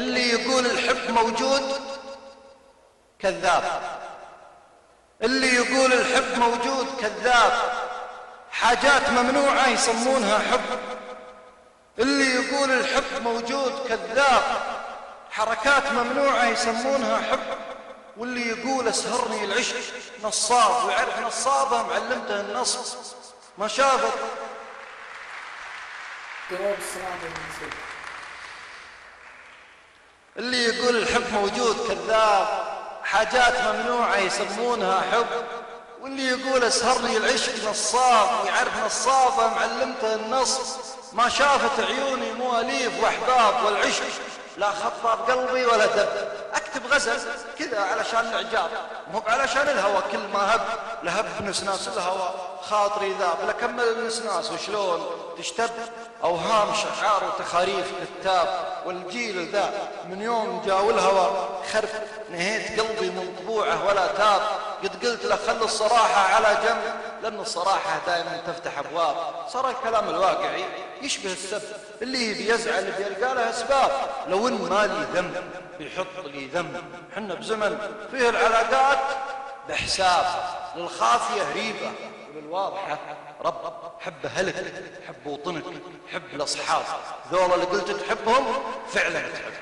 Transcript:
اللي يقول الحب موجود؟ كذاب. اللي يقول الحب موجود؟ كذاب. حاجات ممنوعة يسمونها حب. اللي يقول الحب موجود؟ كذاب. حركات ممنوعة يسمونها حب. واللي يقول اسهرني العشق نصاب ويعرف نصابة معلمته النصب. ما شافت السلام عليكم اللي يقول الحب موجود كذاب حاجات ممنوعة يسمونها حب واللي يقول اسهرني العشق نصاب ويعرف نصابة معلمته النصب ما شافت عيوني مواليف وأحباب والعشق لا خطاب قلبي ولا دب. اكتب غزل كذا علشان الاعجاب مو علشان الهوى كل ما هب لهب نسناس الهوى. خاطري ذاب لكمل النسناس وشلون تشتد أوهام شعار وتخاريف كتاب والجيل ذا من يوم جاو الهوى خرف نهيت قلبي من طبوعه ولا تاب. قد قلت له خل الصراحة على جنب لأن الصراحة دائما تفتح أبواب. صار الكلام الواقعي يشبه السب اللي بيزعل بيلقى له أسباب. لو إن مالي ذنب بيحط لي ذنب. حنا بزمن فيه العلاقات بحساب للخافية ريبة وللواضحة رب حب أهلك حب وطنك حب الأصحاب. ذولا اللي قلت تحبهم فعلا تحب